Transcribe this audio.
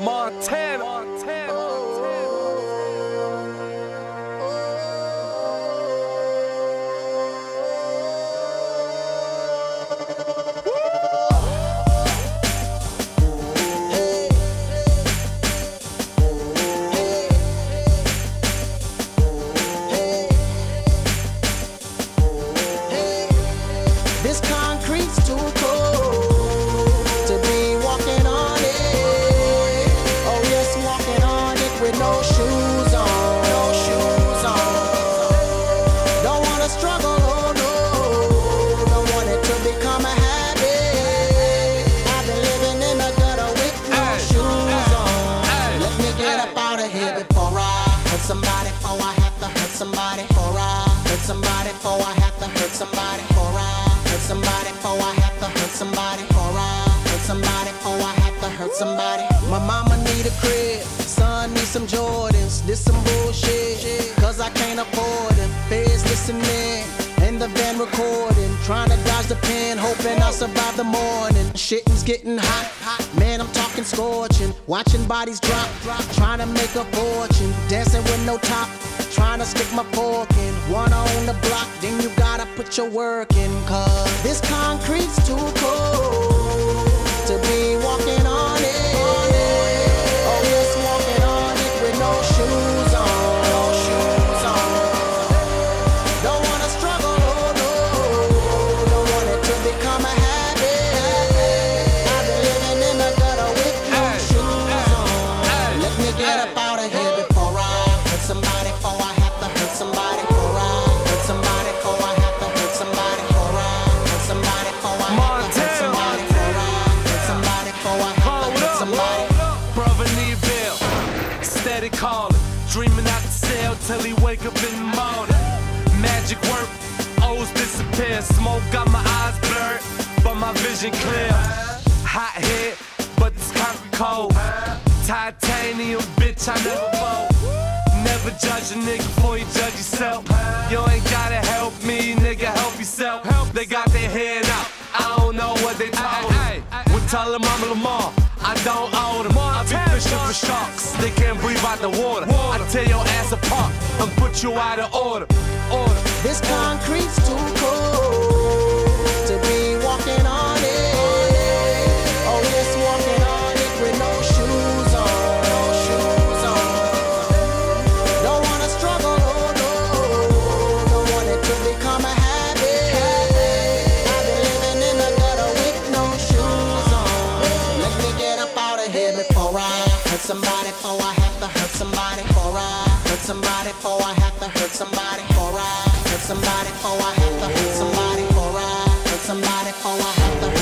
Montana. Montana. This concrete's too somebody. Before I hurt somebody. Before I have to hurt somebody. Before I hurt somebody. Before I have to hurt somebody. Before I hurt somebody. Before I have to hurt somebody. My mama need a crib. Son need some Jordans. This some bullshit. Cause I can't afford them. Feds listening. In the van recording. Trying to dodge the pen. Hoping I'll survive the morning. Shit's getting hot. Man, I'm talking scorching. Watching bodies drop. Trying to make a fortune. Dancing with no top. Trying to stick my fork in. One on the block. Then you gotta put your work in. Cause this concrete's too cold to be walking calling, dreaming out the cell till he wake up in the morning. Magic work, O's disappear. Smoke got my eyes blurred, but my vision clear. Hot head, but this concrete cold. Titanium, bitch, I never fold. Never judge a nigga before you judge yourself. You ain't gotta help me, nigga, help yourself. They got their head out, I don't know what they told him. We tell them I'm Lamar, I don't own them. I be fishing for sharks, they can't breathe out the water. I tear your ass apart and put you out of order. Order. This concrete's too cold to be walking on it. Oh, walking on it with no shoes on. Don't wanna struggle, oh no. Don't want it to become a habit. I've been living in the gutter with no shoes on. Let me get up out of here before I hurt somebody. Before I to hurt somebody. Before I hurt somebody. Before I have to hurt somebody. Before I hurt somebody. Before I have to hurt somebody. Before I hurt somebody. Before I have to hurt